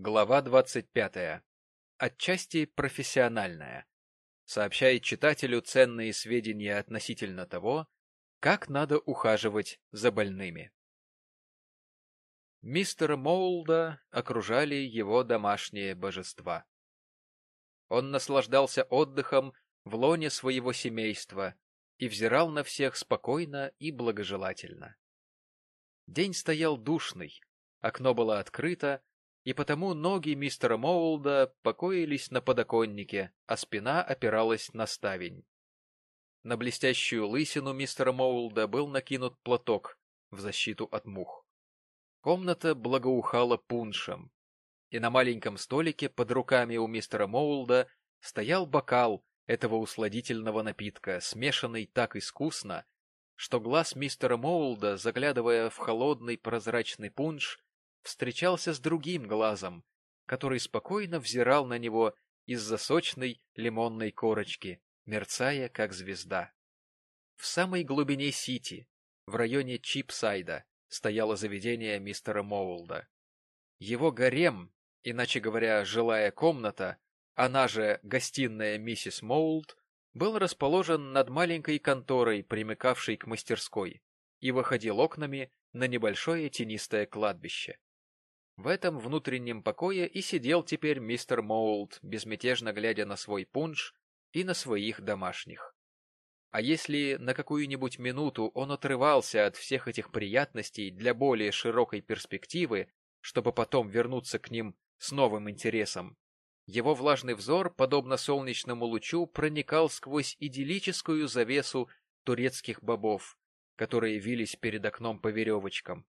Глава 25. Отчасти профессиональная. Сообщает читателю ценные сведения относительно того, как надо ухаживать за больными. Мистера Моулда окружали его домашние божества. Он наслаждался отдыхом в лоне своего семейства и взирал на всех спокойно и благожелательно. День стоял душный, окно было открыто, и потому ноги мистера Моулда покоились на подоконнике, а спина опиралась на ставень. На блестящую лысину мистера Моулда был накинут платок в защиту от мух. Комната благоухала пуншем, и на маленьком столике под руками у мистера Моулда стоял бокал этого усладительного напитка, смешанный так искусно, что глаз мистера Моулда, заглядывая в холодный прозрачный пунш, встречался с другим глазом, который спокойно взирал на него из-за сочной лимонной корочки, мерцая как звезда. В самой глубине Сити, в районе Чипсайда, стояло заведение мистера Моулда. Его гарем, иначе говоря, жилая комната, она же гостиная миссис Моулд, был расположен над маленькой конторой, примыкавшей к мастерской, и выходил окнами на небольшое тенистое кладбище. В этом внутреннем покое и сидел теперь мистер Моулд, безмятежно глядя на свой пунш и на своих домашних. А если на какую-нибудь минуту он отрывался от всех этих приятностей для более широкой перспективы, чтобы потом вернуться к ним с новым интересом, его влажный взор, подобно солнечному лучу, проникал сквозь идиллическую завесу турецких бобов, которые вились перед окном по веревочкам.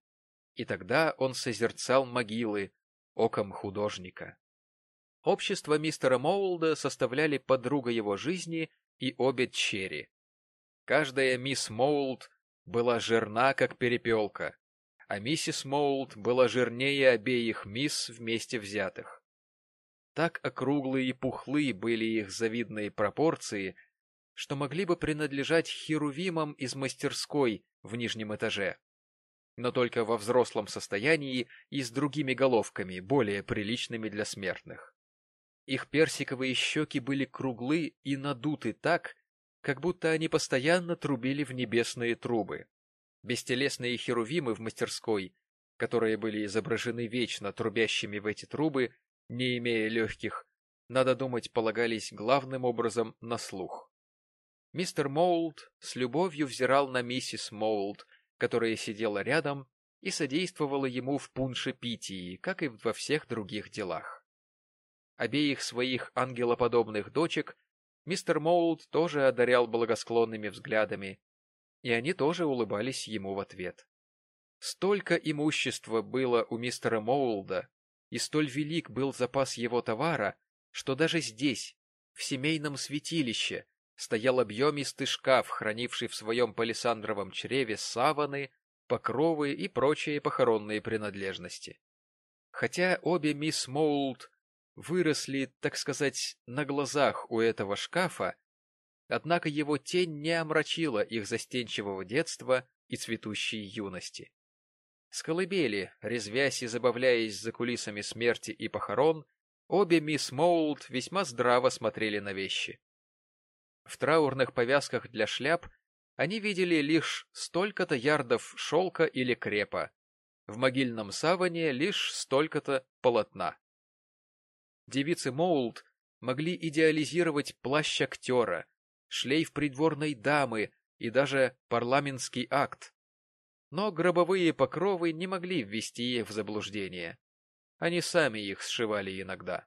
И тогда он созерцал могилы оком художника. Общество мистера Моулда составляли подруга его жизни и обе дочери. Каждая мисс Моулд была жирна, как перепелка, а миссис Моулд была жирнее обеих мисс вместе взятых. Так округлые и пухлые были их завидные пропорции, что могли бы принадлежать херувимам из мастерской в нижнем этаже, но только во взрослом состоянии и с другими головками, более приличными для смертных. Их персиковые щеки были круглы и надуты так, как будто они постоянно трубили в небесные трубы. Бестелесные херувимы в мастерской, которые были изображены вечно трубящими в эти трубы, не имея легких, надо думать, полагались главным образом на слух. Мистер Моулд с любовью взирал на миссис Моулд, которая сидела рядом и содействовала ему в пуншепитии, как и во всех других делах. Обеих своих ангелоподобных дочек Мистер Моулд тоже одарял благосклонными взглядами, и они тоже улыбались ему в ответ. Столько имущества было у мистера Моулда, и столь велик был запас его товара, что даже здесь, в семейном святилище, стоял объемистый шкаф, хранивший в своем палисандровом чреве саваны, покровы и прочие похоронные принадлежности. Хотя обе мисс Моулд выросли, так сказать, на глазах у этого шкафа, однако его тень не омрачила их застенчивого детства и цветущей юности. С колыбели, резвясь и забавляясь за кулисами смерти и похорон, обе мисс Моулд весьма здраво смотрели на вещи. В траурных повязках для шляп они видели лишь столько-то ярдов шелка или крепа, в могильном саване лишь столько-то полотна. Девицы Моулд могли идеализировать плащ актера, шлейф придворной дамы и даже парламентский акт. Но гробовые покровы не могли ввести их в заблуждение. Они сами их сшивали иногда.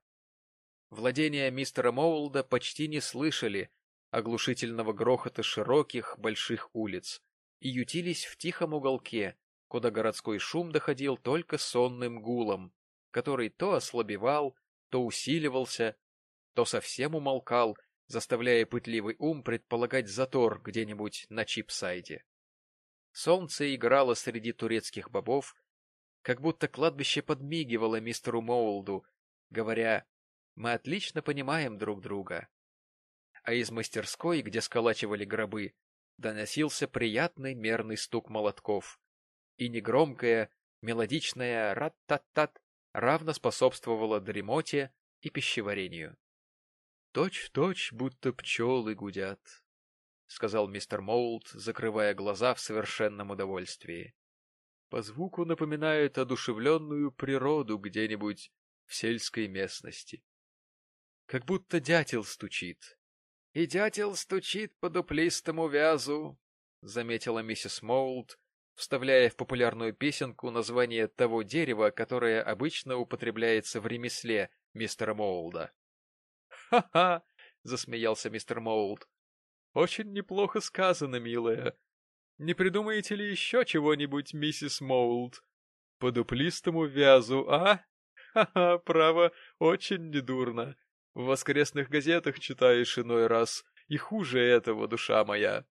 Владения мистера Моулда почти не слышали оглушительного грохота широких больших улиц и ютились в тихом уголке, куда городской шум доходил только сонным гулом, который то ослабевал, то усиливался, то совсем умолкал, заставляя пытливый ум предполагать затор где-нибудь на Чипсайде. Солнце играло среди турецких бобов, как будто кладбище подмигивало мистеру Моулду, говоря «Мы отлично понимаем друг друга». А из мастерской, где сколачивали гробы, доносился приятный мерный стук молотков и негромкое, мелодичное рат-тат-тат равно способствовало дремоте и пищеварению. Точь-в-точь, -точь, будто пчелы гудят, — сказал мистер Моулт, закрывая глаза в совершенном удовольствии. По звуку напоминает одушевленную природу где-нибудь в сельской местности. Как будто дятел стучит. — И дятел стучит по дуплистому вязу, — заметила миссис Моулт, вставляя в популярную песенку название того дерева, которое обычно употребляется в ремесле мистера Моулда. «Ха — засмеялся мистер Моулд. «Очень неплохо сказано, милая. Не придумаете ли еще чего-нибудь, миссис Моулд? По дуплистому вязу, а? Ха-ха, право, очень недурно. В воскресных газетах читаешь иной раз, и хуже этого, душа моя».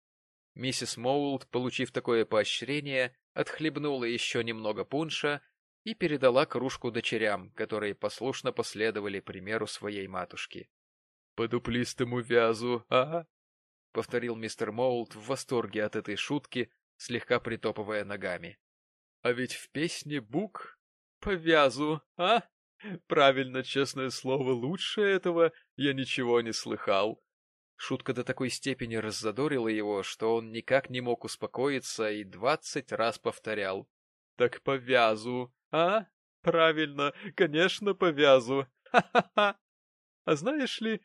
Миссис Моулд, получив такое поощрение, отхлебнула еще немного пунша и передала кружку дочерям, которые послушно последовали примеру своей матушки. — По дуплистому вязу, а? — повторил мистер Моулд в восторге от этой шутки, слегка притопывая ногами. — А ведь в песне Бук по вязу, а? Правильно, честное слово, лучше этого я ничего не слыхал. Шутка до такой степени раззадорила его, что он никак не мог успокоиться и двадцать раз повторял. — Так по вязу, а? Правильно, конечно, по вязу. Ха-ха-ха! А знаешь ли,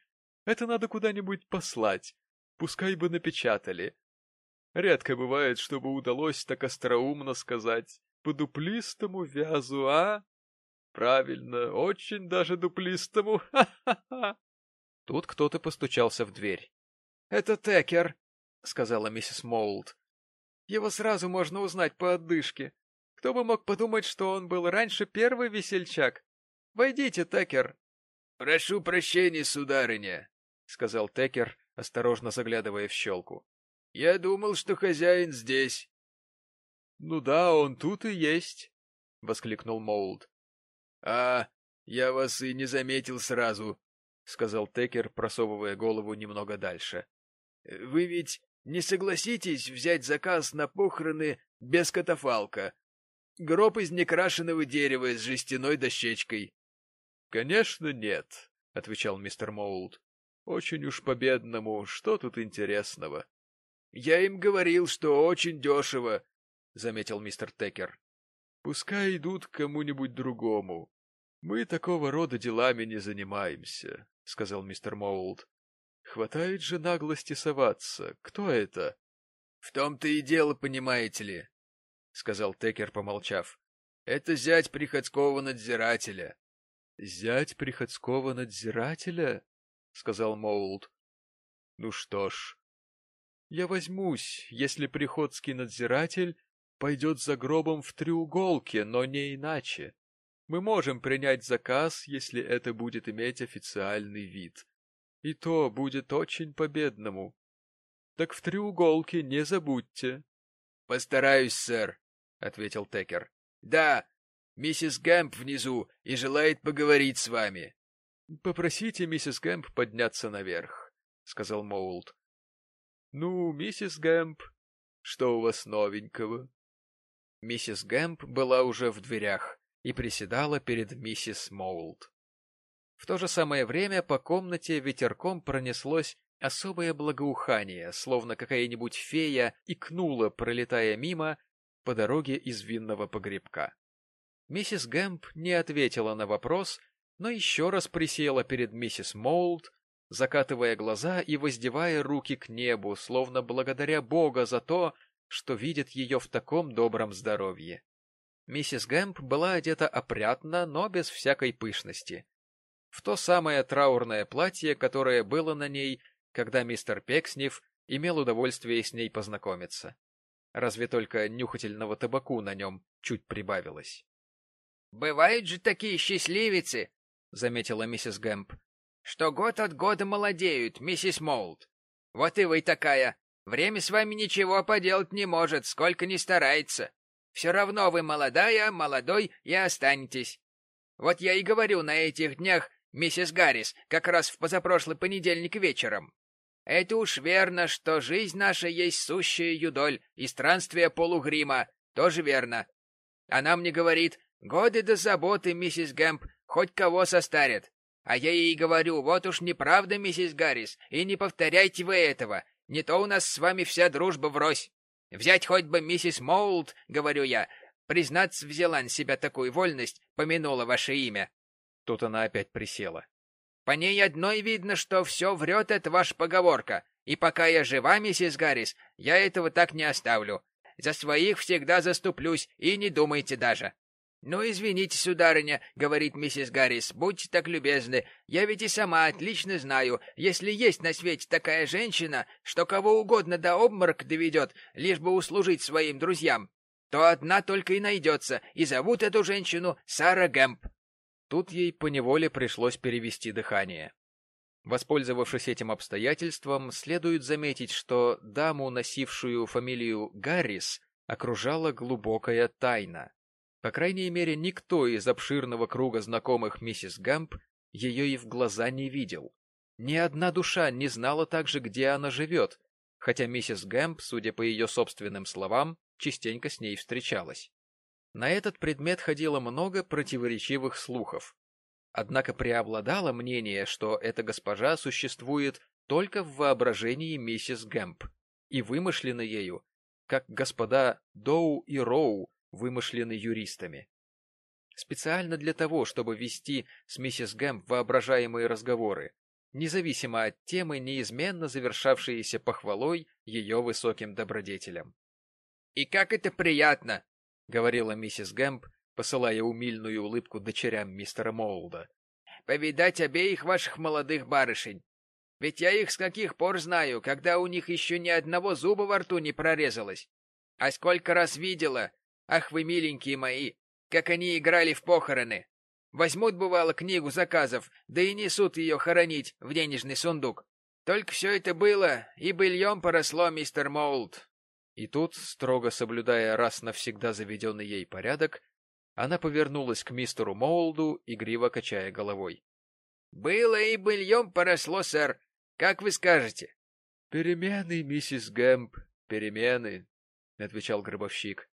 это надо куда-нибудь послать. Пускай бы напечатали. Редко бывает, чтобы удалось так остроумно сказать «по дуплистому вязу, а?» Правильно, очень даже дуплистому. Ха-ха-ха! Тут кто-то постучался в дверь. — Это Текер, — сказала миссис Моулд. — Его сразу можно узнать по одышке. Кто бы мог подумать, что он был раньше первый весельчак? Войдите, Текер. — Прошу прощения, сударыня, — сказал Текер, осторожно заглядывая в щелку. — Я думал, что хозяин здесь. — Ну да, он тут и есть, — воскликнул Моулд. — А, я вас и не заметил сразу, — сказал Текер, просовывая голову немного дальше. — Вы ведь не согласитесь взять заказ на похороны без катафалка? Гроб из некрашенного дерева с жестяной дощечкой. — Конечно, нет, — отвечал мистер Моулд. — Очень уж по-бедному, что тут интересного? — Я им говорил, что очень дешево, — заметил мистер Текер. — Пускай идут к кому-нибудь другому. Мы такого рода делами не занимаемся. — сказал мистер Моулд. — Хватает же наглости соваться. Кто это? — В том-то и дело, понимаете ли, — сказал Текер, помолчав. — Это зять приходского надзирателя. — Зять приходского надзирателя? — сказал Моулд. — Ну что ж, я возьмусь, если приходский надзиратель пойдет за гробом в треуголке, но не иначе. Мы можем принять заказ, если это будет иметь официальный вид. И то будет очень по-бедному. Так в треуголке не забудьте. — Постараюсь, сэр, — ответил Текер. — Да, миссис Гэмп внизу и желает поговорить с вами. — Попросите миссис Гэмп подняться наверх, — сказал Моулд. — Ну, миссис Гэмп, что у вас новенького? Миссис Гэмп была уже в дверях и приседала перед миссис Моулд. В то же самое время по комнате ветерком пронеслось особое благоухание, словно какая-нибудь фея икнула, пролетая мимо по дороге из винного погребка. Миссис Гэмп не ответила на вопрос, но еще раз присела перед миссис Моулд, закатывая глаза и воздевая руки к небу, словно благодаря Бога за то, что видит ее в таком добром здоровье. Миссис Гэмп была одета опрятно, но без всякой пышности. В то самое траурное платье, которое было на ней, когда мистер Пексниф имел удовольствие с ней познакомиться. Разве только нюхательного табаку на нем чуть прибавилось. — Бывают же такие счастливицы, — заметила миссис Гэмп, — что год от года молодеют, миссис Моулд. Вот и вы такая. Время с вами ничего поделать не может, сколько ни старается. Все равно вы молодая, молодой и останетесь. Вот я и говорю на этих днях миссис Гаррис, как раз в позапрошлый понедельник вечером. Это уж верно, что жизнь наша есть сущая юдоль, и странствие полугрима, тоже верно. Она мне говорит, Годы до заботы, миссис Гэмп, хоть кого состарят. А я ей говорю, вот уж неправда, миссис Гаррис, и не повторяйте вы этого, не то у нас с вами вся дружба врозь. Взять хоть бы миссис Моулд, говорю я, признаться, взяла на себя такую вольность, помянула ваше имя. Тут она опять присела. По ней одной видно, что все врет эта ваша поговорка, и пока я жива, миссис Гаррис, я этого так не оставлю. За своих всегда заступлюсь, и не думайте даже. «Ну, извините, сударыня», — говорит миссис Гаррис, — «будьте так любезны. Я ведь и сама отлично знаю, если есть на свете такая женщина, что кого угодно до обморок доведет, лишь бы услужить своим друзьям, то одна только и найдется, и зовут эту женщину Сара Гэмп». Тут ей поневоле пришлось перевести дыхание. Воспользовавшись этим обстоятельством, следует заметить, что даму, носившую фамилию Гаррис, окружала глубокая тайна. По крайней мере, никто из обширного круга знакомых миссис Гамп ее и в глаза не видел. Ни одна душа не знала также, где она живет, хотя миссис Гэмп, судя по ее собственным словам, частенько с ней встречалась. На этот предмет ходило много противоречивых слухов. Однако преобладало мнение, что эта госпожа существует только в воображении миссис Гэмп и вымышлена ею, как господа Доу и Роу вымышлены юристами. Специально для того, чтобы вести с миссис Гэм воображаемые разговоры, независимо от темы, неизменно завершавшиеся похвалой ее высоким добродетелям. — И как это приятно! — говорила миссис Гэмп, посылая умильную улыбку дочерям мистера Моулда. — Повидать обеих ваших молодых барышень. Ведь я их с каких пор знаю, когда у них еще ни одного зуба во рту не прорезалось. А сколько раз видела, Ах вы, миленькие мои, как они играли в похороны! Возьмут, бывало, книгу заказов, да и несут ее хоронить в денежный сундук. Только все это было, и быльем поросло, мистер Моулд. И тут, строго соблюдая раз навсегда заведенный ей порядок, она повернулась к мистеру Моулду, игриво качая головой. — Было и быльем поросло, сэр. Как вы скажете? — Перемены, миссис Гэмп, перемены, — отвечал гробовщик. —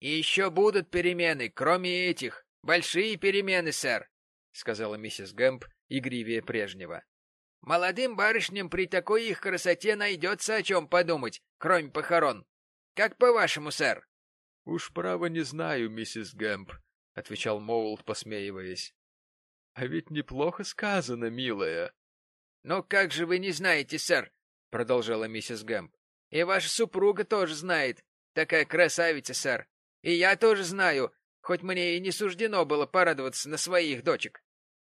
И еще будут перемены, кроме этих. Большие перемены, сэр, — сказала миссис Гэмп игривее прежнего. — Молодым барышням при такой их красоте найдется о чем подумать, кроме похорон. Как по-вашему, сэр? — Уж право не знаю, миссис Гэмп, — отвечал Моулд, посмеиваясь. — А ведь неплохо сказано, милая. — Но как же вы не знаете, сэр? — продолжала миссис Гэмп. — И ваша супруга тоже знает. Такая красавица, сэр. И я тоже знаю, хоть мне и не суждено было порадоваться на своих дочек.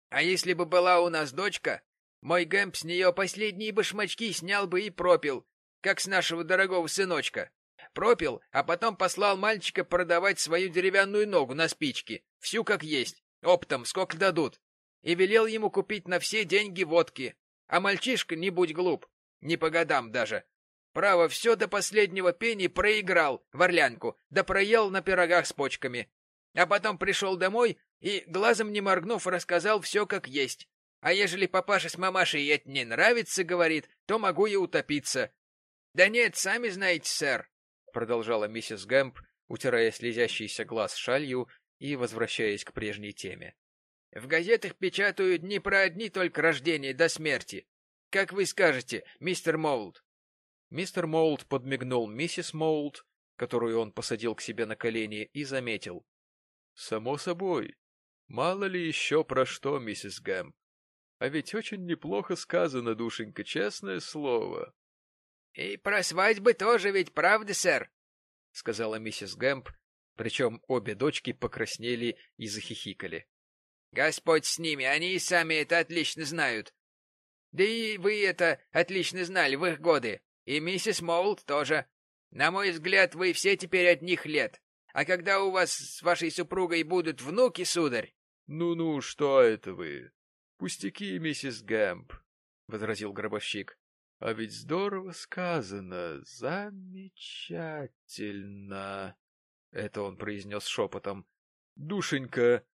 А если бы была у нас дочка, мой Гэмп с нее последние башмачки снял бы и пропил, как с нашего дорогого сыночка. Пропил, а потом послал мальчика продавать свою деревянную ногу на спички, всю как есть, оптом, сколько дадут. И велел ему купить на все деньги водки. А мальчишка, не будь глуп, не по годам даже, Право, все до последнего пени проиграл в орлянку, да проел на пирогах с почками. А потом пришел домой и, глазом не моргнув, рассказал все как есть. А ежели папаша с мамашей это не нравится, говорит, то могу и утопиться. — Да нет, сами знаете, сэр, — продолжала миссис Гэмп, утирая слезящийся глаз шалью и возвращаясь к прежней теме. — В газетах печатают не про одни только рождения да смерти. Как вы скажете, мистер Моулд? Мистер Моулд подмигнул миссис Моулд, которую он посадил к себе на колени, и заметил. — Само собой. Мало ли еще про что, миссис Гэмп. А ведь очень неплохо сказано, душенька, честное слово. — И про свадьбы тоже ведь правда, сэр? — сказала миссис Гэмп, причем обе дочки покраснели и захихикали. — Господь с ними, они и сами это отлично знают. Да и вы это отлично знали в их годы. И миссис Моулд тоже. На мой взгляд, вы все теперь одних лет. А когда у вас с вашей супругой будут внуки, сударь? Ну — Ну-ну, что это вы? Пустяки, миссис Гэмп, — возразил гробовщик. — А ведь здорово сказано, замечательно. Это он произнес шепотом. — Душенька!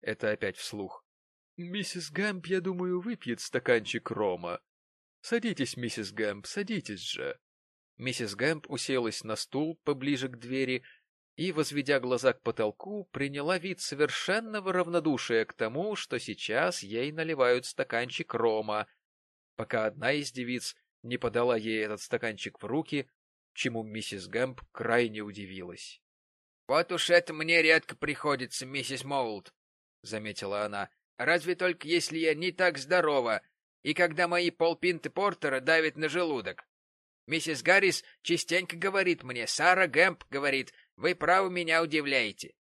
Это опять вслух. — Миссис Гэмп, я думаю, выпьет стаканчик рома. Садитесь, миссис Гэмп, садитесь же. Миссис Гэмп уселась на стул поближе к двери и, возведя глаза к потолку, приняла вид совершенного равнодушия к тому, что сейчас ей наливают стаканчик рома, пока одна из девиц не подала ей этот стаканчик в руки, чему миссис Гэмп крайне удивилась. — Вот уж это мне редко приходится, миссис Моулд, — заметила она. — Разве только если я не так здорова, и когда мои полпинты портера давят на желудок. Миссис Гаррис частенько говорит мне, Сара Гэмп говорит, вы право меня удивляете.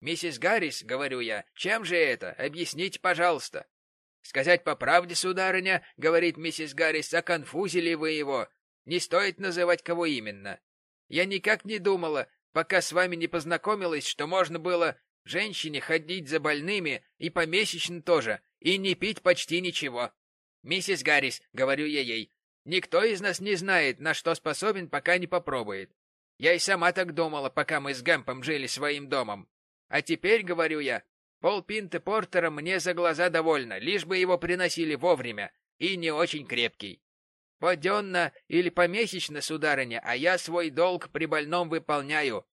Миссис Гаррис, говорю я, чем же это? Объясните, пожалуйста. Сказать по правде, сударыня, говорит миссис Гаррис, оконфузили вы его. Не стоит называть кого именно. Я никак не думала, пока с вами не познакомилась, что можно было женщине ходить за больными и помесячно тоже, и не пить почти ничего. Миссис Гаррис, говорю я ей, никто из нас не знает, на что способен, пока не попробует. Я и сама так думала, пока мы с Гэмпом жили своим домом. А теперь, говорю я, полпинты портера мне за глаза довольно, лишь бы его приносили вовремя и не очень крепкий. Поденно или помесячно, сударыня, а я свой долг при больном выполняю.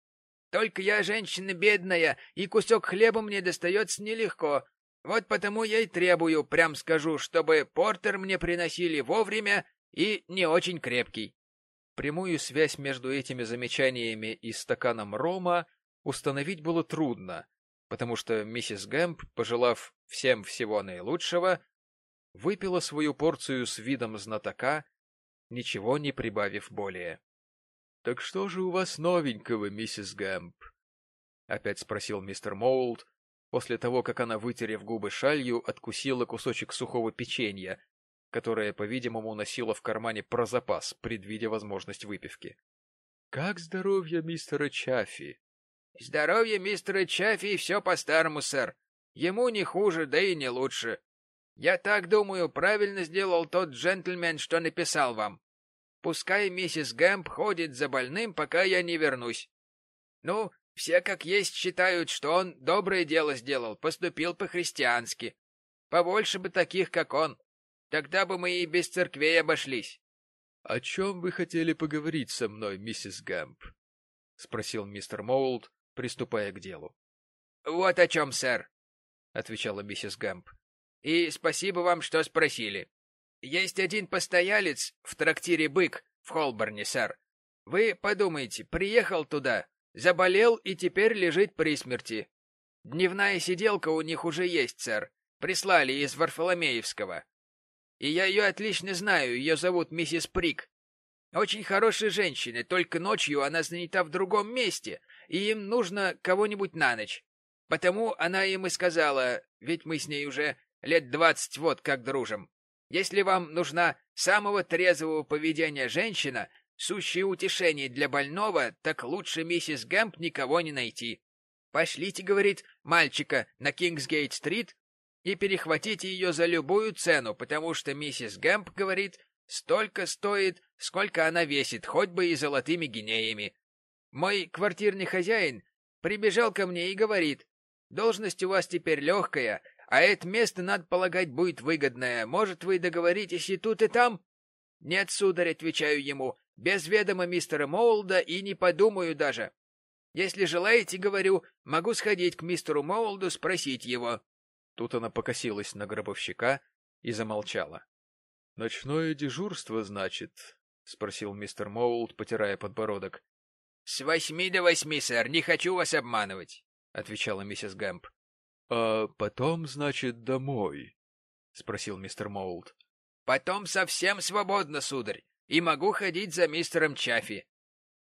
Только я женщина бедная, и кусок хлеба мне достается нелегко. Вот потому я и требую, прям скажу, чтобы портер мне приносили вовремя и не очень крепкий. Прямую связь между этими замечаниями и стаканом рома установить было трудно, потому что миссис Гэмп, пожелав всем всего наилучшего, выпила свою порцию с видом знатока, ничего не прибавив более. — Так что же у вас новенького, миссис Гэмп? — опять спросил мистер Моулд, после того, как она, вытерев губы шалью, откусила кусочек сухого печенья, которое, по-видимому, носила в кармане про запас, предвидя возможность выпивки. — Как здоровье мистера Чаффи? — Здоровье мистера Чаффи все по-старому, сэр. Ему не хуже, да и не лучше. Я так думаю, правильно сделал тот джентльмен, что написал вам. Пускай миссис Гэмп ходит за больным, пока я не вернусь. Ну, все как есть считают, что он доброе дело сделал, поступил по-христиански. Побольше бы таких, как он. Тогда бы мы и без церквей обошлись. — О чем вы хотели поговорить со мной, миссис Гэмп? — спросил мистер Моулд, приступая к делу. — Вот о чем, сэр, — отвечала миссис Гэмп. — И спасибо вам, что спросили. Есть один постоялец в трактире «Бык» в Холборне, сэр. Вы подумайте, приехал туда, заболел и теперь лежит при смерти. Дневная сиделка у них уже есть, сэр. Прислали из Варфоломеевского. И я ее отлично знаю, ее зовут миссис Прик. Очень хорошая женщина, только ночью она занята в другом месте, и им нужно кого-нибудь на ночь. Потому она им и сказала, ведь мы с ней уже лет двадцать вот как дружим. Если вам нужна самого трезвого поведения женщина, сущее утешение для больного, так лучше миссис Гэмп никого не найти. Пошлите, говорит, мальчика на Кингсгейт-стрит и перехватите ее за любую цену, потому что миссис Гэмп говорит, столько стоит, сколько она весит, хоть бы и золотыми гинеями. Мой квартирный хозяин прибежал ко мне и говорит, должность у вас теперь легкая, а это место, надо полагать, будет выгодное. Может, вы договоритесь и тут, и там? Нет, сударь, отвечаю ему, без ведома мистера Моулда и не подумаю даже. Если желаете, говорю, могу сходить к мистеру Моулду, спросить его. Тут она покосилась на гробовщика и замолчала. — Ночное дежурство, значит? — спросил мистер Моулд, потирая подбородок. — С восьми до восьми, сэр, не хочу вас обманывать, — отвечала миссис Гэмп. — А потом, значит, домой? — спросил мистер Моулд. — Потом совсем свободно, сударь, и могу ходить за мистером Чаффи.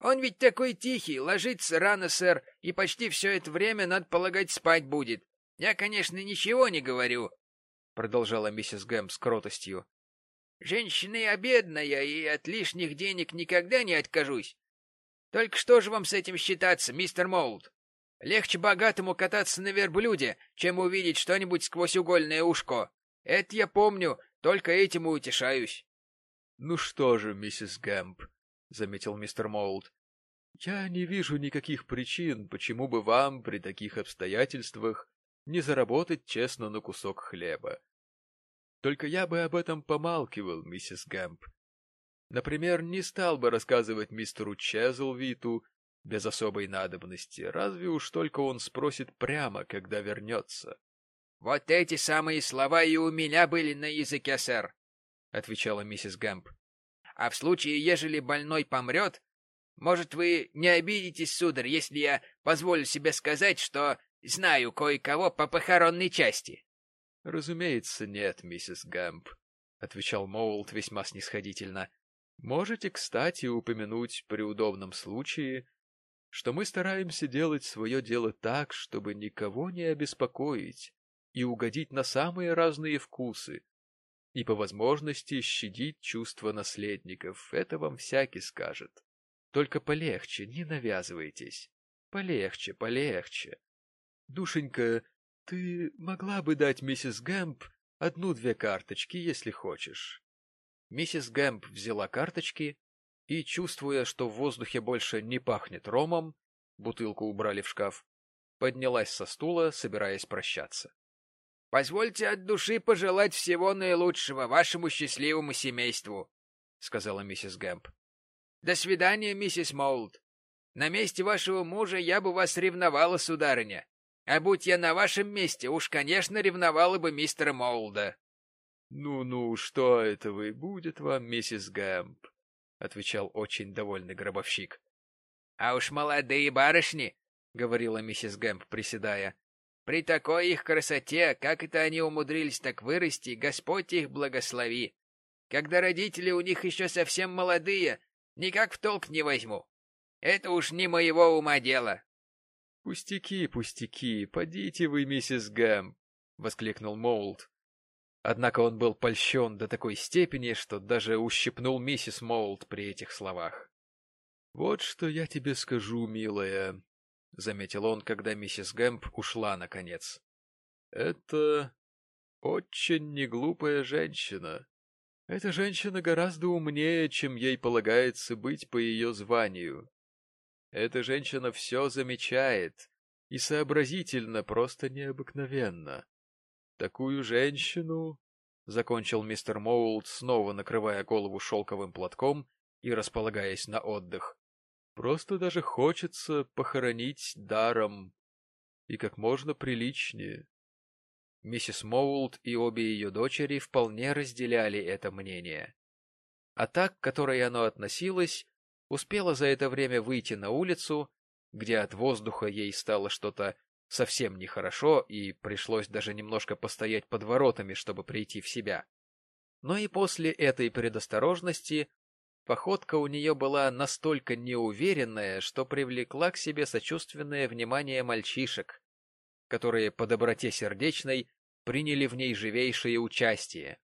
Он ведь такой тихий, ложится рано, сэр, и почти все это время, надо полагать, спать будет. Я, конечно, ничего не говорю, — продолжала миссис Гэм с кротостью. Женщина я бедная, и от лишних денег никогда не откажусь. Только что же вам с этим считаться, мистер Моулд? Легче богатому кататься на верблюде, чем увидеть что-нибудь сквозь игольное ушко. Это я помню, только этим и утешаюсь. — Ну что же, миссис Гэмп, — заметил мистер Моулд, — я не вижу никаких причин, почему бы вам при таких обстоятельствах не заработать честно на кусок хлеба. Только я бы об этом помалкивал, миссис Гэмп. Например, не стал бы рассказывать мистеру Чезлвиту, без особой надобности, разве уж только он спросит прямо, когда вернется. — Вот эти самые слова и у меня были на языке, сэр, — отвечала миссис Гэмп. — А в случае, ежели больной помрет, может, вы не обидитесь, сударь, если я позволю себе сказать, что знаю кое-кого по похоронной части? — Разумеется, нет, миссис Гэмп, — отвечал Моулт весьма снисходительно. — Можете, кстати, упомянуть при удобном случае, что мы стараемся делать свое дело так, чтобы никого не обеспокоить и угодить на самые разные вкусы, и по возможности щадить чувства наследников, это вам всякий скажет. Только полегче, не навязывайтесь. Полегче, полегче. Душенька, ты могла бы дать миссис Гэмп одну-две карточки, если хочешь. Миссис Гэмп взяла карточки и, чувствуя, что в воздухе больше не пахнет ромом, бутылку убрали в шкаф, поднялась со стула, собираясь прощаться. — Позвольте от души пожелать всего наилучшего вашему счастливому семейству, — сказала миссис Гэмп. — До свидания, миссис Моулд. На месте вашего мужа я бы вас ревновала, сударыня. А будь я на вашем месте, уж, конечно, ревновала бы мистера Моулда. «Ну — Ну-ну, что это вы, будет вам, миссис Гэмп, — отвечал очень довольный гробовщик. — А уж молодые барышни, — говорила миссис Гэмп, приседая, — при такой их красоте, как это они умудрились так вырасти, Господь их благослови. Когда родители у них еще совсем молодые, никак в толк не возьму. Это уж не моего ума дело. — Пустяки, пустяки, подите вы, миссис Гэмп, — воскликнул Моулд. Однако он был польщен до такой степени, что даже ущипнул миссис Моулд при этих словах. — Вот что я тебе скажу, милая, — заметил он, когда миссис Гэмп ушла наконец. — Это очень неглупая женщина. Эта женщина гораздо умнее, чем ей полагается быть по ее званию. Эта женщина все замечает и сообразительно, просто необыкновенно. Такую женщину, — закончил мистер Моулд, снова накрывая голову шелковым платком и располагаясь на отдых, — просто даже хочется похоронить даром и как можно приличнее. Миссис Моулд и обе ее дочери вполне разделяли это мнение. А так, к которой оно относилось, успела за это время выйти на улицу, где от воздуха ей стало что-то совсем нехорошо, и пришлось даже немножко постоять под воротами, чтобы прийти в себя. Но и после этой предосторожности походка у нее была настолько неуверенная, что привлекла к себе сочувственное внимание мальчишек, которые по доброте сердечной приняли в ней живейшее участие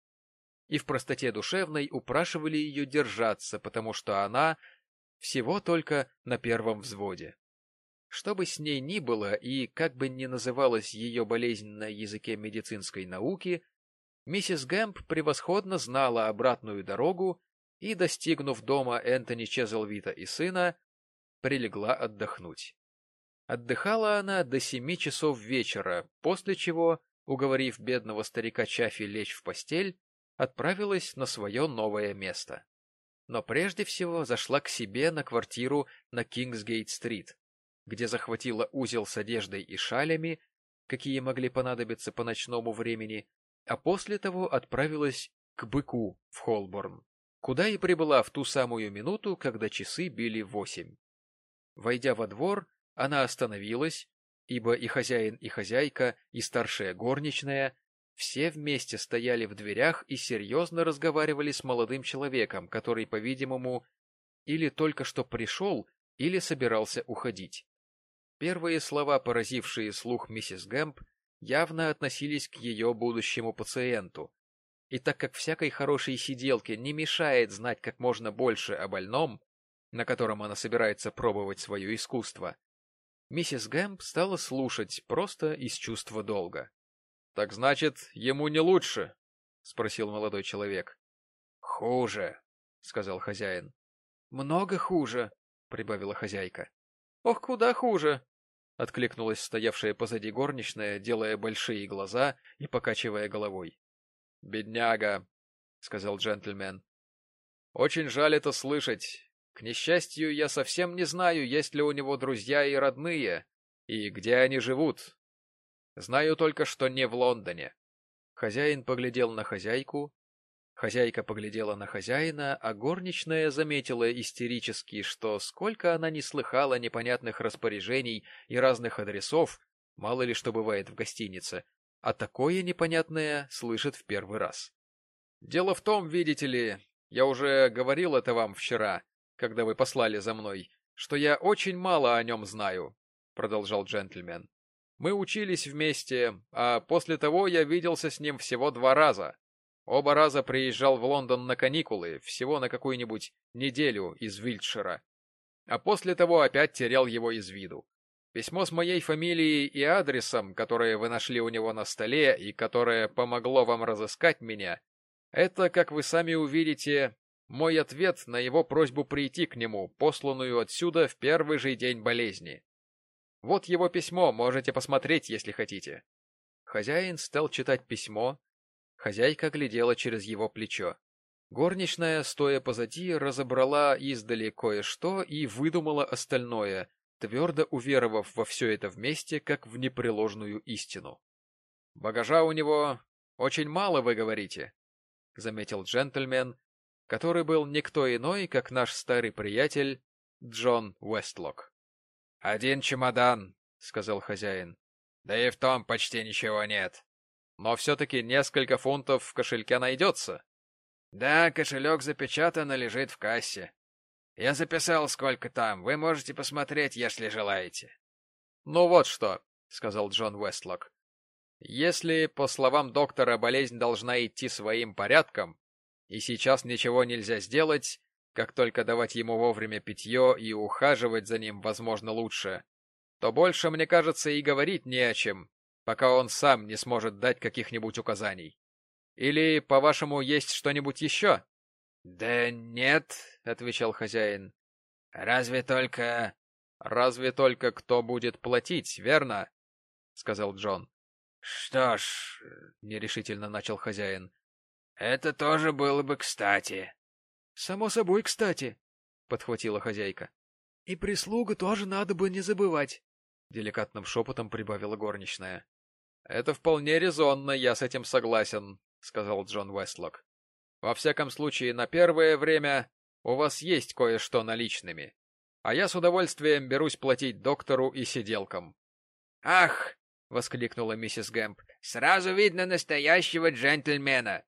и в простоте душевной упрашивали ее держаться, потому что она всего только на первом взводе. Что бы с ней ни было и как бы ни называлась ее болезнь на языке медицинской науки, миссис Гэмп превосходно знала обратную дорогу и, достигнув дома Энтони Чезлвита и сына, прилегла отдохнуть. Отдыхала она до семи часов вечера, после чего, уговорив бедного старика Чаффи лечь в постель, отправилась на свое новое место но прежде всего зашла к себе на квартиру на Кингсгейт-стрит, где захватила узел с одеждой и шалями, какие могли понадобиться по ночному времени, а после того отправилась к быку в Холборн, куда и прибыла в ту самую минуту, когда часы били восемь. Войдя во двор, она остановилась, ибо и хозяин, и хозяйка, и старшая горничная все вместе стояли в дверях и серьезно разговаривали с молодым человеком, который, по-видимому, или только что пришел, или собирался уходить. Первые слова, поразившие слух миссис Гэмп, явно относились к ее будущему пациенту. И так как всякой хорошей сиделке не мешает знать как можно больше о больном, на котором она собирается пробовать свое искусство, миссис Гэмп стала слушать просто из чувства долга. — Так значит, ему не лучше? — спросил молодой человек. — Хуже, — сказал хозяин. — Много хуже, — прибавила хозяйка. — Ох, куда хуже! — откликнулась стоявшая позади горничная, делая большие глаза и покачивая головой. — Бедняга, — сказал джентльмен. — Очень жаль это слышать. К несчастью, я совсем не знаю, есть ли у него друзья и родные, и где они живут. Знаю только, что не в Лондоне. Хозяин поглядел на хозяйку, хозяйка поглядела на хозяина, а горничная заметила истерически, что сколько она не слыхала непонятных распоряжений и разных адресов, мало ли что бывает в гостинице, а такое непонятное слышит в первый раз. Дело в том, видите ли, я уже говорил это вам вчера, когда вы послали за мной, что я очень мало о нем знаю, — продолжал джентльмен. Мы учились вместе, а после того я виделся с ним всего два раза. Оба раза приезжал в Лондон на каникулы, всего на какую-нибудь неделю из Вильтшира. А после того опять терял его из виду. Письмо с моей фамилией и адресом, которое вы нашли у него на столе и которое помогло вам разыскать меня, это, как вы сами увидите, мой ответ на его просьбу прийти к нему, посланную отсюда в первый же день болезни. Вот его письмо, можете посмотреть, если хотите. Хозяин стал читать письмо. Хозяйка глядела через его плечо. Горничная, стоя позади, разобрала издали кое-что и выдумала остальное, твердо уверовав во все это вместе, как в непреложную истину. — Багажа у него очень мало, вы говорите? — заметил джентльмен, который был никто иной, как наш старый приятель Джон Уэстлок. «Один чемодан», — сказал хозяин. «Да и в том почти ничего нет. Но все-таки несколько фунтов в кошельке найдется». «Да, кошелек запечатан и лежит в кассе. Я записал, сколько там. Вы можете посмотреть, если желаете». «Ну вот что», — сказал Джон Уэстлок. «Если, по словам доктора, болезнь должна идти своим порядком, и сейчас ничего нельзя сделать, как только давать ему вовремя питье и ухаживать за ним, возможно, лучше, то больше, мне кажется, и говорить не о чем, пока он сам не сможет дать каких-нибудь указаний. Или, по-вашему, есть что-нибудь еще? — Да нет, — отвечал хозяин. — Разве только... — Разве только кто будет платить, верно? — сказал Джон. — Что ж, — нерешительно начал хозяин, — это тоже было бы кстати. — Само собой, кстати, — подхватила хозяйка. — И прислугу тоже надо бы не забывать, — деликатным шепотом прибавила горничная. — Это вполне резонно, я с этим согласен, — сказал Джон Уэстлок. — Во всяком случае, на первое время у вас есть кое-что наличными, а я с удовольствием берусь платить доктору и сиделкам. — Ах! — воскликнула миссис Гэмп. — Сразу видно настоящего джентльмена.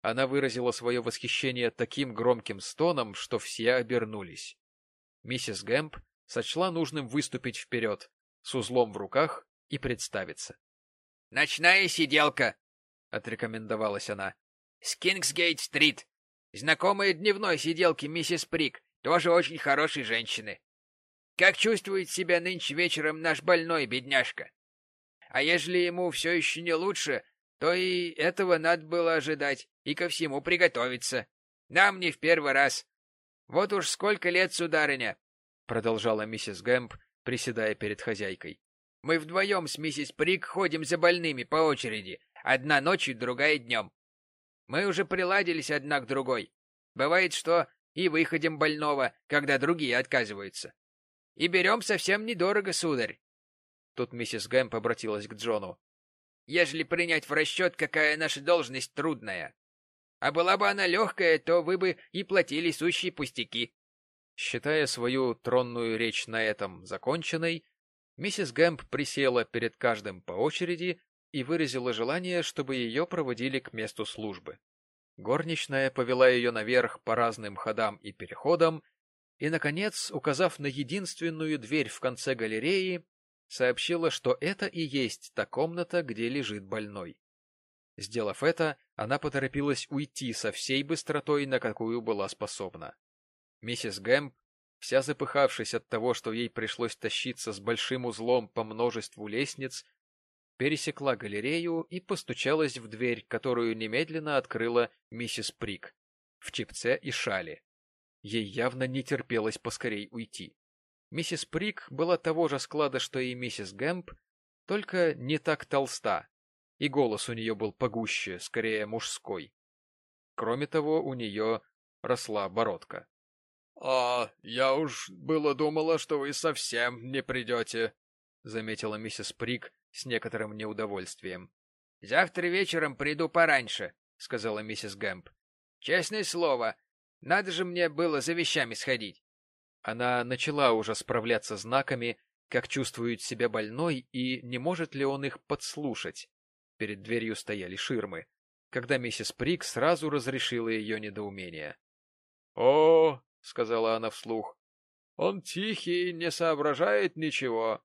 Она выразила свое восхищение таким громким стоном, что все обернулись. Миссис Гэмп сочла нужным выступить вперед, с узлом в руках, и представиться. — Ночная сиделка, — отрекомендовалась она, — с Кингсгейт-стрит. Знакомая дневной сиделки миссис Прик, тоже очень хорошей женщины. Как чувствует себя нынче вечером наш больной бедняжка? А ежели ему все еще не лучше, то и этого надо было ожидать и ко всему приготовиться. Нам не в первый раз. Вот уж сколько лет, сударыня, — продолжала миссис Гэмп, приседая перед хозяйкой. Мы вдвоем с миссис Прик ходим за больными по очереди, одна ночью, другая днем. Мы уже приладились одна к другой. Бывает, что и выходим больного, когда другие отказываются. И берем совсем недорого, сударь. Тут миссис Гэмп обратилась к Джону. Ежели принять в расчет, какая наша должность трудная. А была бы она легкая, то вы бы и платили сущие пустяки. Считая свою тронную речь на этом законченной, миссис Гэмп присела перед каждым по очереди и выразила желание, чтобы ее проводили к месту службы. Горничная повела ее наверх по разным ходам и переходам, и, наконец, указав на единственную дверь в конце галереи, сообщила, что это и есть та комната, где лежит больной. Сделав это, она поторопилась уйти со всей быстротой, на какую была способна. Миссис Гэмп, вся запыхавшись от того, что ей пришлось тащиться с большим узлом по множеству лестниц, пересекла галерею и постучалась в дверь, которую немедленно открыла миссис Прик в чипце и шале. Ей явно не терпелось поскорей уйти. Миссис Прик была того же склада, что и миссис Гэмп, только не так толста, и голос у нее был погуще, скорее мужской. Кроме того, у нее росла бородка. — А, я уж было думала, что вы совсем не придете, — заметила миссис Прик с некоторым неудовольствием. — Завтра вечером приду пораньше, — сказала миссис Гэмп. — Честное слово, надо же мне было за вещами сходить. Она начала уже справляться знаками, как чувствует себя больной и не может ли он их подслушать. Перед дверью стояли ширмы, когда миссис Прик сразу разрешила ее недоумение. — О, — сказала она вслух, — он тихий, не соображает ничего.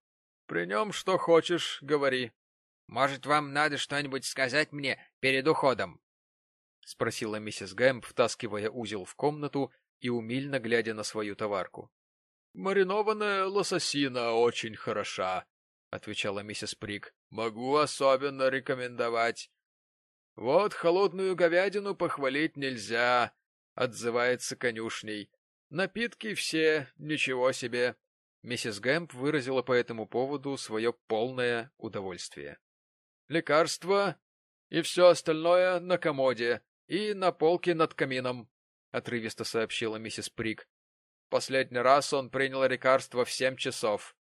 При нем что хочешь, говори. — Может, вам надо что-нибудь сказать мне перед уходом? — спросила миссис Гэмп, втаскивая узел в комнату и умильно глядя на свою товарку. — Маринованная лососина очень хороша, — отвечала миссис Прик. — Могу особенно рекомендовать. — Вот холодную говядину похвалить нельзя, — отзывается конюшней. Напитки все, ничего себе. Миссис Гэмп выразила по этому поводу свое полное удовольствие. — Лекарства и все остальное на комоде и на полке над камином, — отрывисто сообщила миссис Прик. Последний раз он принял лекарство в семь часов.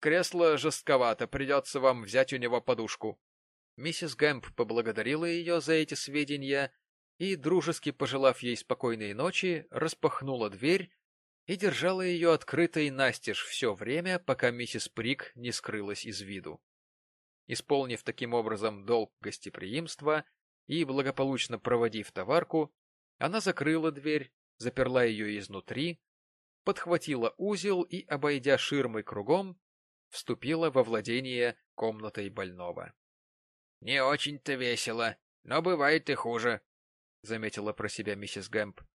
Кресло жестковато, придется вам взять у него подушку. Миссис Гэмп поблагодарила ее за эти сведения и, дружески пожелав ей спокойной ночи, распахнула дверь и держала ее открытой настежь все время, пока миссис Прик не скрылась из виду. Исполнив таким образом долг гостеприимства и благополучно проводив товарку, она закрыла дверь, заперла ее изнутри, подхватила узел и, обойдя ширмой кругом, вступила во владение комнатой больного. — Не очень-то весело, но бывает и хуже, — заметила про себя миссис Гэмп. —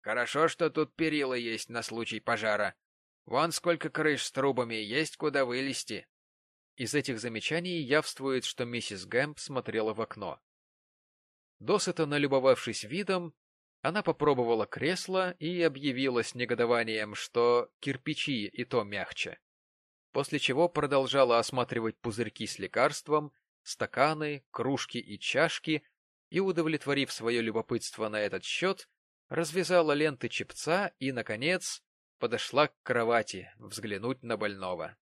Хорошо, что тут перила есть на случай пожара. Вон сколько крыш с трубами, есть куда вылезти. Из этих замечаний явствует, что миссис Гэмп смотрела в окно. Досыта налюбовавшись видом, она попробовала кресло и объявила с негодованием, что кирпичи и то мягче. После чего продолжала осматривать пузырьки с лекарством, стаканы, кружки и чашки, и, удовлетворив свое любопытство на этот счет, развязала ленты чепца и, наконец, подошла к кровати взглянуть на больного.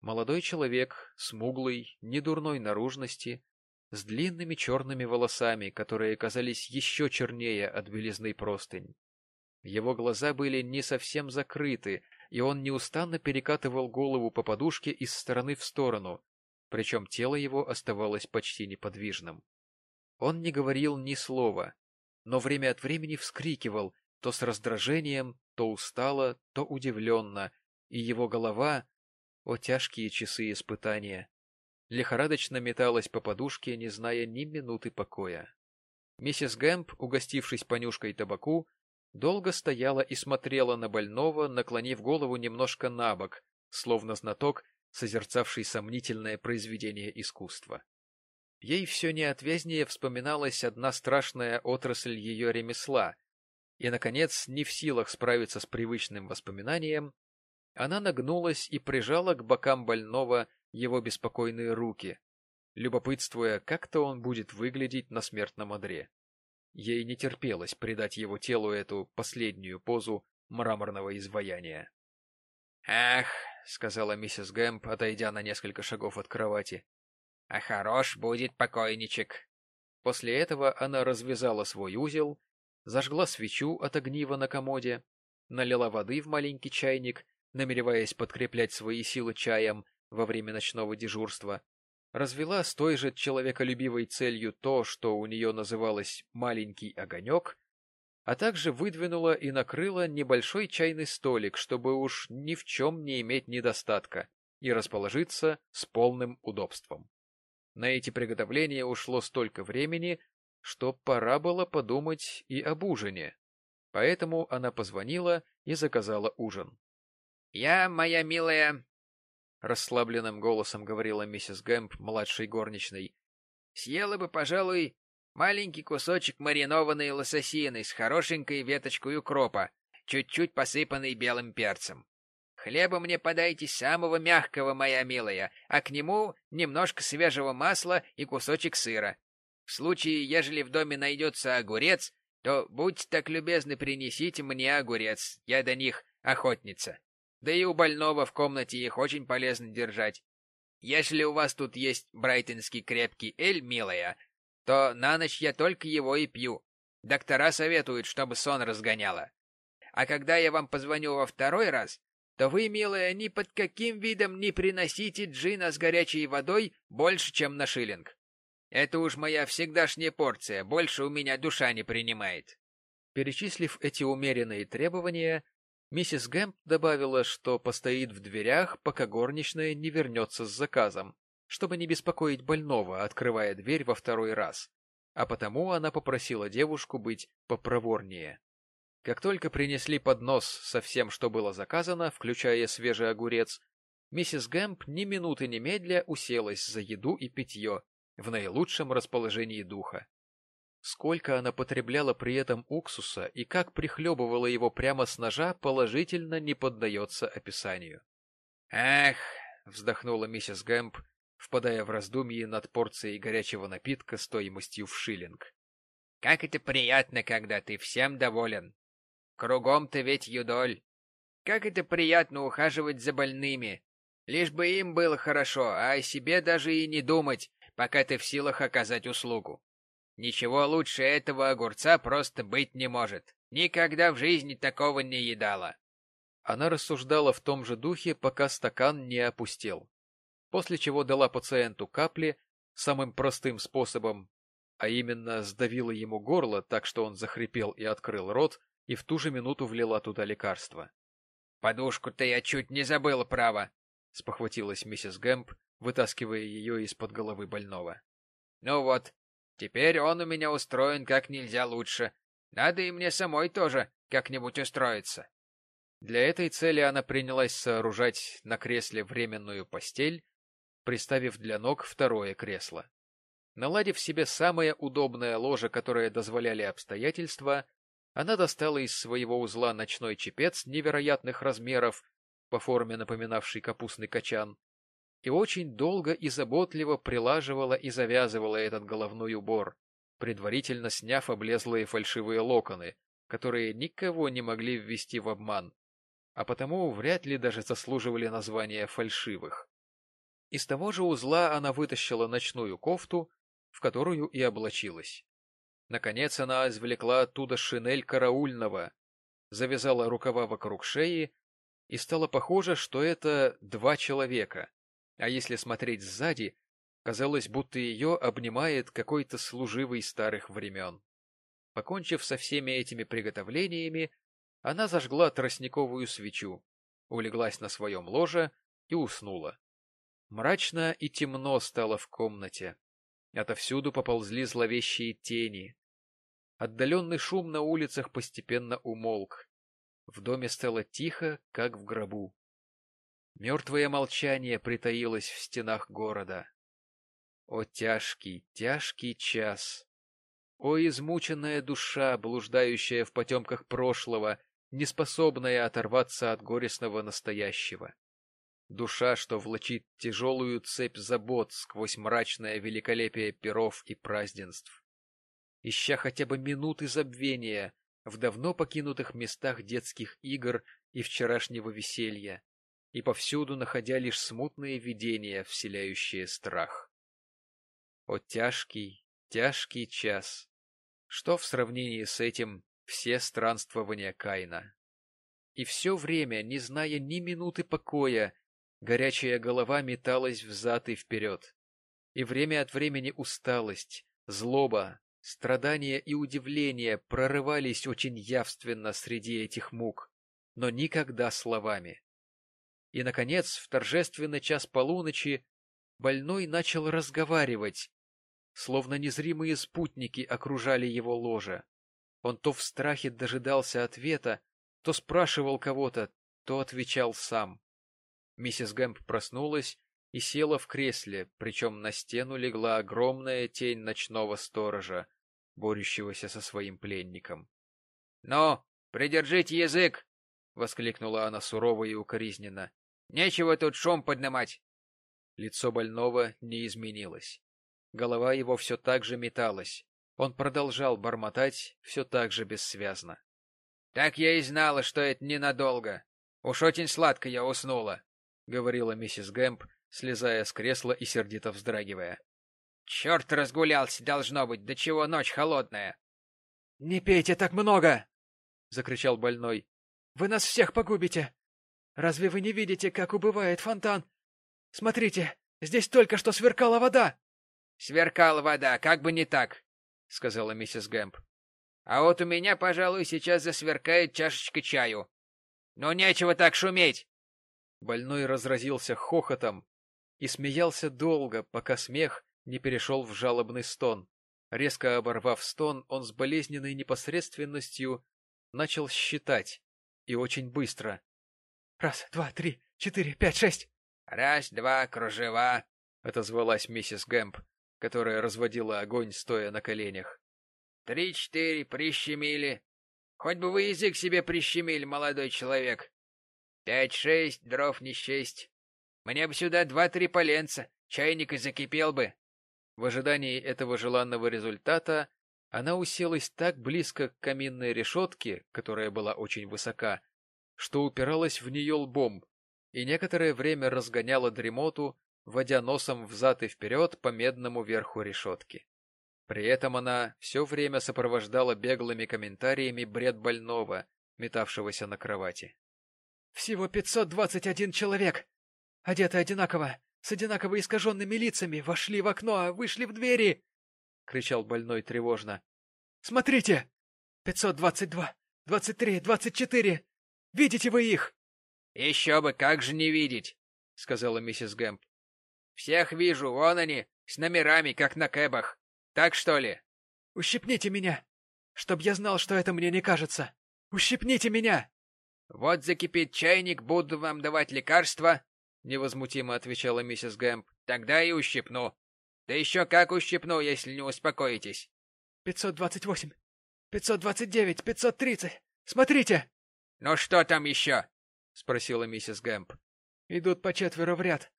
Молодой человек, смуглый, недурной наружности, с длинными черными волосами, которые казались еще чернее от белизны простынь. Его глаза были не совсем закрыты, и он неустанно перекатывал голову по подушке из стороны в сторону, причем тело его оставалось почти неподвижным. Он не говорил ни слова, но время от времени вскрикивал, то с раздражением, то устало, то удивленно, и его голова, о тяжкие часы испытания, лихорадочно металась по подушке, не зная ни минуты покоя. Миссис Гэмп, угостившись понюшкой табаку, долго стояла и смотрела на больного, наклонив голову немножко на бок, словно знаток, созерцавший сомнительное произведение искусства. Ей все неотвязнее вспоминалась одна страшная отрасль ее ремесла, и, наконец, не в силах справиться с привычным воспоминанием, она нагнулась и прижала к бокам больного его беспокойные руки, любопытствуя, как-то он будет выглядеть на смертном одре. Ей не терпелось придать его телу эту последнюю позу мраморного изваяния. «Ах!» — сказала миссис Гэмп, отойдя на несколько шагов от кровати. «А хорош будет покойничек!» После этого она развязала свой узел, зажгла свечу от огнива на комоде, налила воды в маленький чайник, намереваясь подкреплять свои силы чаем во время ночного дежурства, развела с той же человеколюбивой целью то, что у нее называлось «маленький огонек», а также выдвинула и накрыла небольшой чайный столик, чтобы уж ни в чем не иметь недостатка и расположиться с полным удобством. На эти приготовления ушло столько времени, что пора было подумать и об ужине, поэтому она позвонила и заказала ужин. — Я, моя милая, — расслабленным голосом говорила миссис Гэмп, младшей горничной. — Съела бы, пожалуй, маленький кусочек маринованной лососины с хорошенькой веточкой укропа, чуть-чуть посыпанной белым перцем. Хлеба мне подайте самого мягкого, моя милая, а к нему немножко свежего масла и кусочек сыра. В случае, ежели в доме найдется огурец, то будьте так любезны принесите мне огурец, я до них охотница. Да и у больного в комнате их очень полезно держать. Если у вас тут есть брайтонский крепкий эль, милая, то на ночь я только его и пью. Доктора советуют, чтобы сон разгоняло. А когда я вам позвоню во второй раз, то вы, милая, ни под каким видом не приносите джина с горячей водой больше, чем на шиллинг. Это уж моя всегдашняя порция, больше у меня душа не принимает. Перечислив эти умеренные требования, миссис Гэмп добавила, что постоит в дверях, пока горничная не вернется с заказом, чтобы не беспокоить больного, открывая дверь во второй раз, а потому она попросила девушку быть попроворнее. Как только принесли поднос со всем, что было заказано, включая свежий огурец, миссис Гэмп ни минуты немедля уселась за еду и питье в наилучшем расположении духа. Сколько она потребляла при этом уксуса и как прихлебывала его прямо с ножа, положительно не поддается описанию. «Эх!» — вздохнула миссис Гэмп, впадая в раздумье над порцией горячего напитка стоимостью в шиллинг. «Как это приятно, когда ты всем доволен! Кругом-то ведь юдоль! Как это приятно ухаживать за больными! Лишь бы им было хорошо, а о себе даже и не думать, пока ты в силах оказать услугу. Ничего лучше этого огурца просто быть не может. Никогда в жизни такого не едала. Она рассуждала в том же духе, пока стакан не опустел. После чего дала пациенту капли самым простым способом, а именно сдавила ему горло так, что он захрипел и открыл рот, и в ту же минуту влила туда лекарство. — Подушку-то я чуть не забыла, право! — спохватилась миссис Гэмп, вытаскивая ее из-под головы больного. — Ну вот, теперь он у меня устроен как нельзя лучше. Надо и мне самой тоже как-нибудь устроиться. Для этой цели она принялась сооружать на кресле временную постель, приставив для ног второе кресло. Наладив себе самое удобное ложе, которое дозволяли обстоятельства, она достала из своего узла ночной чепец невероятных размеров, по форме напоминавший капустный качан, и очень долго и заботливо прилаживала и завязывала этот головной убор, предварительно сняв облезлые фальшивые локоны, которые никого не могли ввести в обман, а потому вряд ли даже заслуживали названия фальшивых. Из того же узла она вытащила ночную кофту, в которую и облачилась. Наконец она извлекла оттуда шинель караульного, завязала рукава вокруг шеи, и стало похоже, что это два человека, а если смотреть сзади, казалось, будто ее обнимает какой-то служивый старых времен. Покончив со всеми этими приготовлениями, она зажгла тростниковую свечу, улеглась на своем ложе и уснула. Мрачно и темно стало в комнате. Отовсюду поползли зловещие тени. Отдаленный шум на улицах постепенно умолк. В доме стало тихо, как в гробу. Мертвое молчание притаилось в стенах города. О тяжкий, тяжкий час! О измученная душа, блуждающая в потемках прошлого, неспособная оторваться от горестного настоящего! Душа, что влачит тяжелую цепь забот сквозь мрачное великолепие перов и празднеств. Ища хотя бы минуты забвения в давно покинутых местах детских игр и вчерашнего веселья, и повсюду находя лишь смутные видения, вселяющие страх. О тяжкий, тяжкий час! Что в сравнении с этим все странствования Каина? И все время, не зная ни минуты покоя, горячая голова металась взад и вперед. И время от времени усталость, злоба, страдания и удивление прорывались очень явственно среди этих мук, но никогда словами. И, наконец, в торжественный час полуночи больной начал разговаривать, словно незримые спутники окружали его ложе. Он то в страхе дожидался ответа, то спрашивал кого-то, то отвечал сам. Миссис Гэмп проснулась и села в кресле, причем на стену легла огромная тень ночного сторожа, борющегося со своим пленником. — Ну, придержите язык! — воскликнула она сурово и укоризненно. Нечего тут шум поднимать. Лицо больного не изменилось. Голова его все так же металась. Он продолжал бормотать все так же бессвязно. — Так я и знала, что это ненадолго. Уж очень сладко я уснула, — говорила миссис Гэмп, слезая с кресла и сердито вздрагивая. — Черт разгулялся, должно быть, до чего ночь холодная. — Не пейте так много! — закричал больной. — Вы нас всех погубите! Разве вы не видите, как убывает фонтан? Смотрите, здесь только что сверкала вода! — Сверкала вода, как бы не так, — сказала миссис Гэмп. — А вот у меня, пожалуй, сейчас засверкает чашечка чаю. Ну, нечего так шуметь! Больной разразился хохотом и смеялся долго, пока смех не перешел в жалобный стон. Резко оборвав стон, он с болезненной непосредственностью начал считать, и очень быстро. — Раз, два, три, четыре, пять, шесть. — Раз, два, кружева, — отозвалась миссис Гэмп, которая разводила огонь, стоя на коленях. — Три-четыре прищемили. Хоть бы вы язык себе прищемили, молодой человек. Пять-шесть, дров не счесть. Мне бы сюда два-три поленца, чайник и закипел бы. В ожидании этого желанного результата она уселась так близко к каминной решетке, которая была очень высока, что упиралась в нее лбом, и некоторое время разгоняла дремоту, водя носом взад и вперед по медному верху решетки. При этом она все время сопровождала беглыми комментариями бред больного, метавшегося на кровати. — Всего пятьсот двадцать один человек, одеты одинаково, с одинаково искаженными лицами, вошли в окно, а вышли в двери! — кричал больной тревожно. — Смотрите! Пятьсот двадцать два, двадцать три, двадцать четыре! Видите вы их? — Еще бы, как же не видеть! — сказала миссис Гэмп. — Всех вижу, вон они, с номерами, как на кэбах. Так что ли? — Ущипните меня, чтоб я знал, что это мне не кажется. Ущипните меня! — Вот закипит чайник, буду вам давать лекарства, — невозмутимо отвечала миссис Гэмп. — Тогда и ущипну. Да еще как ущипну, если не успокоитесь. — Пятьсот двадцать восемь, пятьсот двадцать девять, пятьсот тридцать. Смотрите! — Ну что там еще? — спросила миссис Гэмп. — Идут по четверо в ряд.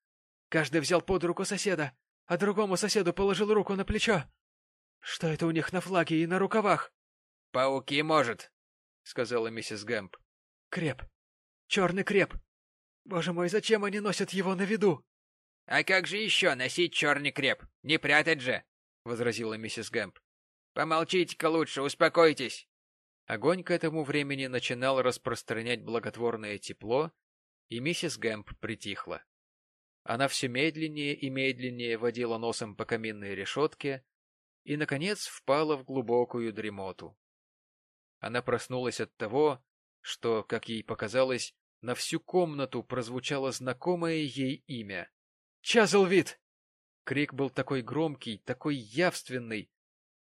Каждый взял под руку соседа, а другому соседу положил руку на плечо. Что это у них на флаге и на рукавах? — Пауки, может, — сказала миссис Гэмп. — Креп. Черный креп. Боже мой, зачем они носят его на виду? — А как же еще носить черный креп? Не прятать же, — возразила миссис Гэмп. — Помолчите-ка лучше, успокойтесь. Огонь к этому времени начинал распространять благотворное тепло, и миссис Гэмп притихла. Она все медленнее и медленнее водила носом по каминной решетке, и, наконец, впала в глубокую дремоту. Она проснулась от того, что, как ей показалось, на всю комнату прозвучало знакомое ей имя. «Чазлвид!» Крик был такой громкий, такой явственный,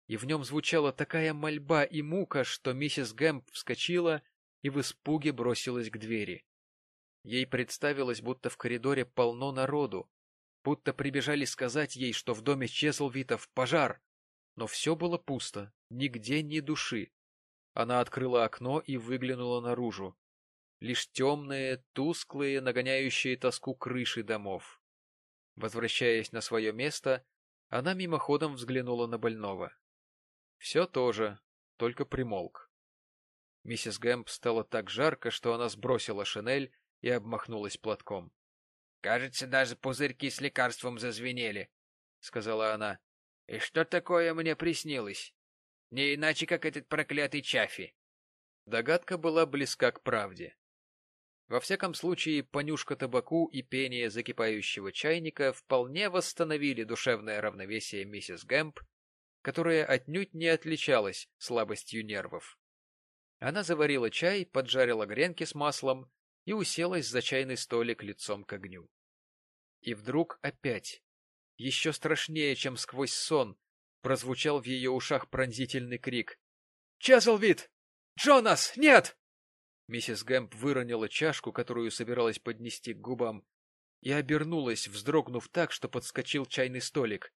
и в нем звучала такая мольба и мука, что миссис Гэмп вскочила и в испуге бросилась к двери. Ей представилось, будто в коридоре полно народу, будто прибежали сказать ей, что в доме Чезлвитов пожар, но все было пусто, нигде ни души. Она открыла окно и выглянула наружу. Лишь темные, тусклые, нагоняющие тоску крыши домов. Возвращаясь на свое место, она мимоходом взглянула на больного. Все то же, только примолк. Миссис Гэмп стало так жарко, что она сбросила шинель и обмахнулась платком. — Кажется, даже пузырьки с лекарством зазвенели, — сказала она. И что такое мне приснилось? Не иначе, как этот проклятый Чафи. Догадка была близка к правде. Во всяком случае, понюшка табаку и пение закипающего чайника вполне восстановили душевное равновесие миссис Гэмп, которая отнюдь не отличалась слабостью нервов. Она заварила чай, поджарила гренки с маслом и уселась за чайный столик лицом к огню. И вдруг опять еще страшнее, чем сквозь сон, прозвучал в ее ушах пронзительный крик. — Чезлвид! Джонас, нет! Миссис Гэмп выронила чашку, которую собиралась поднести к губам, и обернулась, вздрогнув так, что подскочил чайный столик.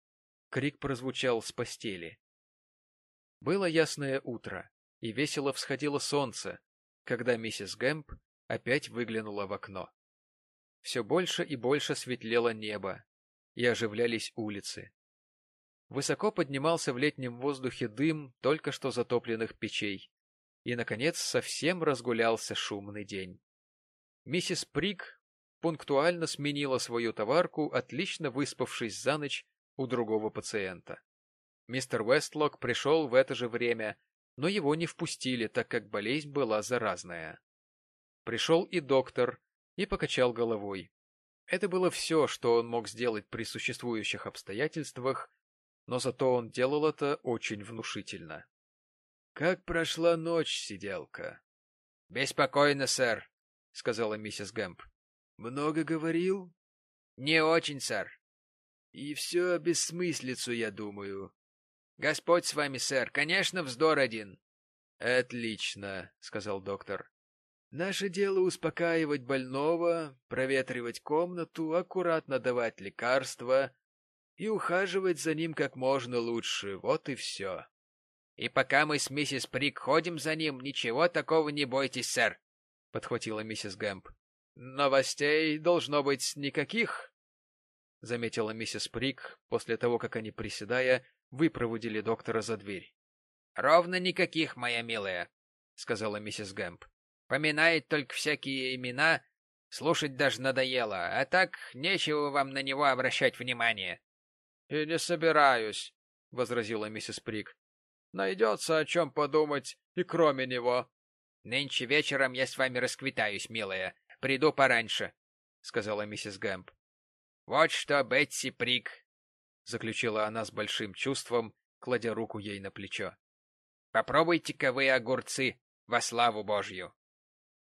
Крик прозвучал с постели. Было ясное утро, и весело всходило солнце, когда миссис Гэмп опять выглянула в окно. Все больше и больше светлело небо, и оживлялись улицы. Высоко поднимался в летнем воздухе дым только что затопленных печей. И, наконец, совсем разгулялся шумный день. Миссис Прик пунктуально сменила свою товарку, отлично выспавшись за ночь у другого пациента. Мистер Вестлок пришел в это же время, но его не впустили, так как болезнь была заразная. Пришел и доктор и покачал головой. Это было все, что он мог сделать при существующих обстоятельствах, но зато он делал это очень внушительно. — Как прошла ночь, сиделка? — Беспокойно, сэр, — сказала миссис Гэмп. — Много говорил? — Не очень, сэр. — И все бессмыслицу, я думаю. — Господь с вами, сэр, конечно, вздор один. — Отлично, — сказал доктор. Наше дело успокаивать больного, проветривать комнату, аккуратно давать лекарства и ухаживать за ним как можно лучше. Вот и все. — И пока мы с миссис Прик ходим за ним, ничего такого не бойтесь, сэр, — подхватила миссис Гэмп. — Новостей должно быть никаких, — заметила миссис Прик после того, как они, приседая, выпроводили доктора за дверь. — Ровно никаких, моя милая, — сказала миссис Гэмп. Поминает только всякие имена, слушать даже надоело, а так нечего вам на него обращать внимание. — И не собираюсь, — возразила миссис Прик. — Найдется о чем подумать и кроме него. — Нынче вечером я с вами расквитаюсь, милая. Приду пораньше, — сказала миссис Гэмп. — Вот что, Бетси Прик, — заключила она с большим чувством, кладя руку ей на плечо. — Попробуйте-ка вы огурцы во славу Божью.